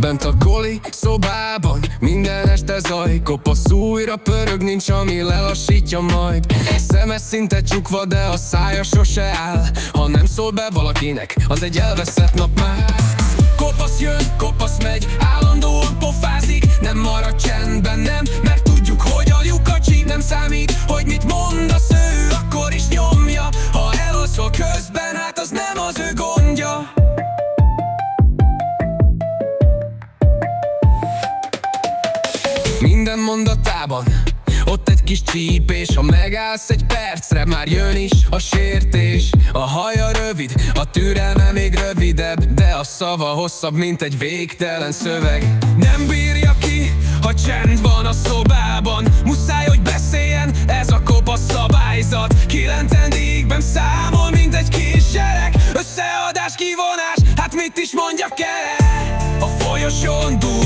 Bent a goli szobában Minden este zaj Kopasz újra pörög Nincs ami lelassítja majd. Szeme szinte csukva De a szája sose áll. Ha nem szól be valakinek Az egy elveszett nap már. Kopasz jön, kopasz megy Állandóan pofázik. Nem marad Minden mondatában. Ott egy kis csípés, ha megállsz egy percre, már jön is a sértés. A haja rövid, a türelme még rövidebb De a szava hosszabb, mint egy végtelen szöveg. Nem bírja ki, ha csend van a szobában. Muszáj, hogy beszéljen, ez a kopasz szabályzat. Kilencendigben számol, mint egy kisgyerek. Összeadás, kivonás, hát mit is mondjak el? A folyosón dúdolja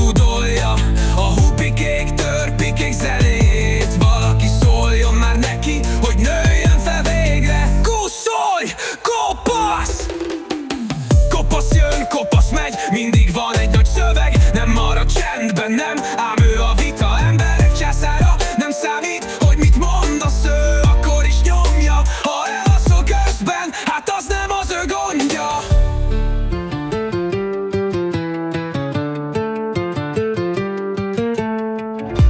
mindig van egy nagy szöveg Nem marad csendben, nem, ám ő a vita emberek császára Nem számít, hogy mit mondasz, ő akkor is nyomja Ha elalszol közben, hát az nem az ő gondja.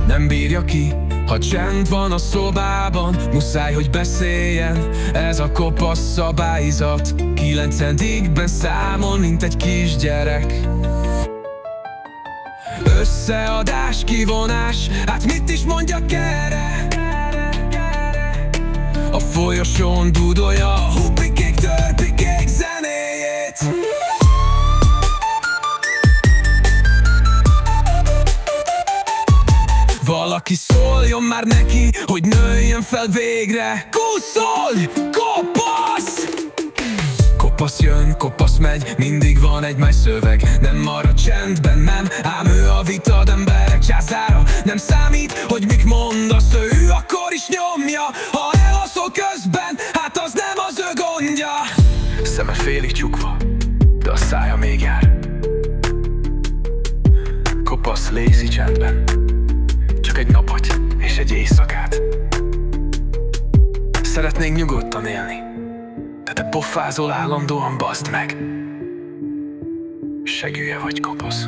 Nem bírja ki, ha csend van a szobában Muszáj, hogy beszéljen, ez a kopasz szabályzat. Kilencedikben számol, mint egy kisgyerek. Összeadás, kivonás, hát mit is mondjak erre? A folyosón dúdolja már neki, hogy nőjön fel végre. Kuszolj, kopasz! Kopasz jön, kopasz megy, mindig van egy máj szöveg. Nem marad csendben, nem, ám ő a vitad emberek császára. Nem számít, hogy mit mondasz, ő akkor is nyomja. Ha elalszol közben, hát az nem az ő gondja. Szeme félig csukva, de a szája még jár. Kopasz lézi csendben Szeretnénk nyugodtan élni. De te pofázol állandóan, baszd meg. Segülye vagy kopasz